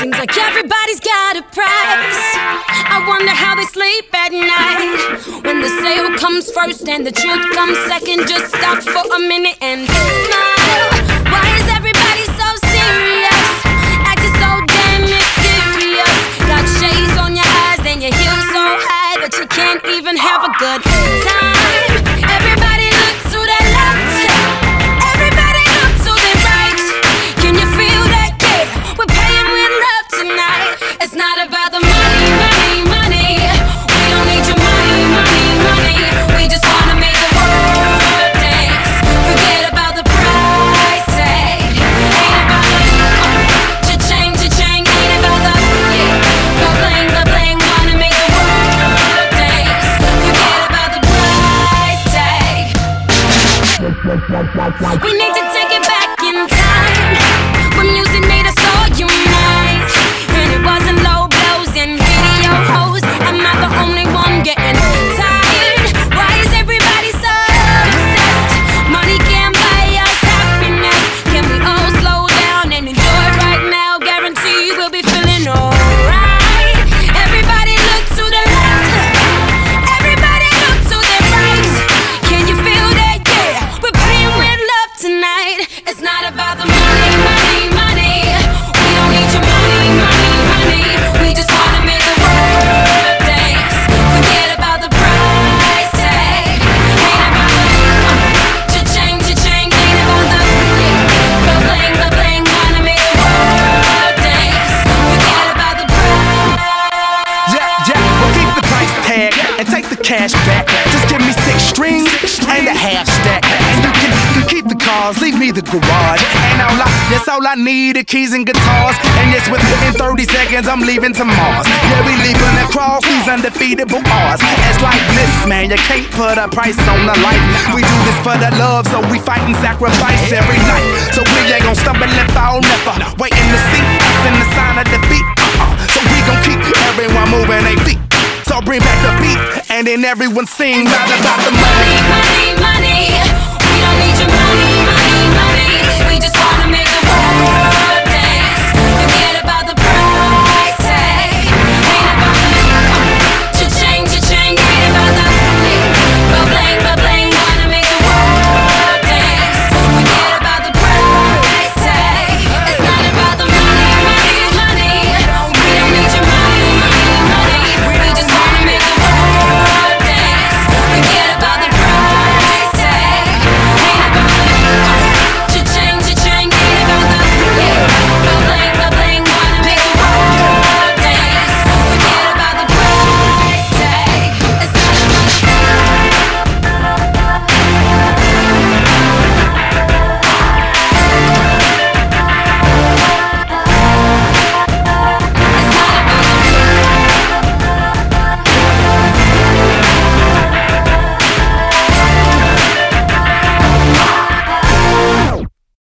Seems like everybody's got a price. I wonder how they sleep at night. When the sale comes first and the truth comes second, just stop for a minute and smile. Why is everybody so serious? Acting so damn mysterious. Got shades on your eyes and your heels so high that you can't even have a good It's not about the money, money, money. We don't need your money, money, money. We just wanna make the world dance. Forget about the price eh? tag. Ain't about the. Ain't about the. Wanna make the world dance. Forget about the price tag. We need to cash back. Just give me six strings and a half stack. And you can, you can keep the cars, leave me the garage. And all I, that's all I need, are keys and guitars. And yes, within 30 seconds, I'm leaving to Mars. Yeah, we leaving across these undefeatable R's. It's like this, man, you can't put a price on the life. We do this for the love, so we fight and sacrifice every night. So we ain't gonna stumble and fall, never. Waiting to see us in the sign and everyone sing loud about the money. money, money, money.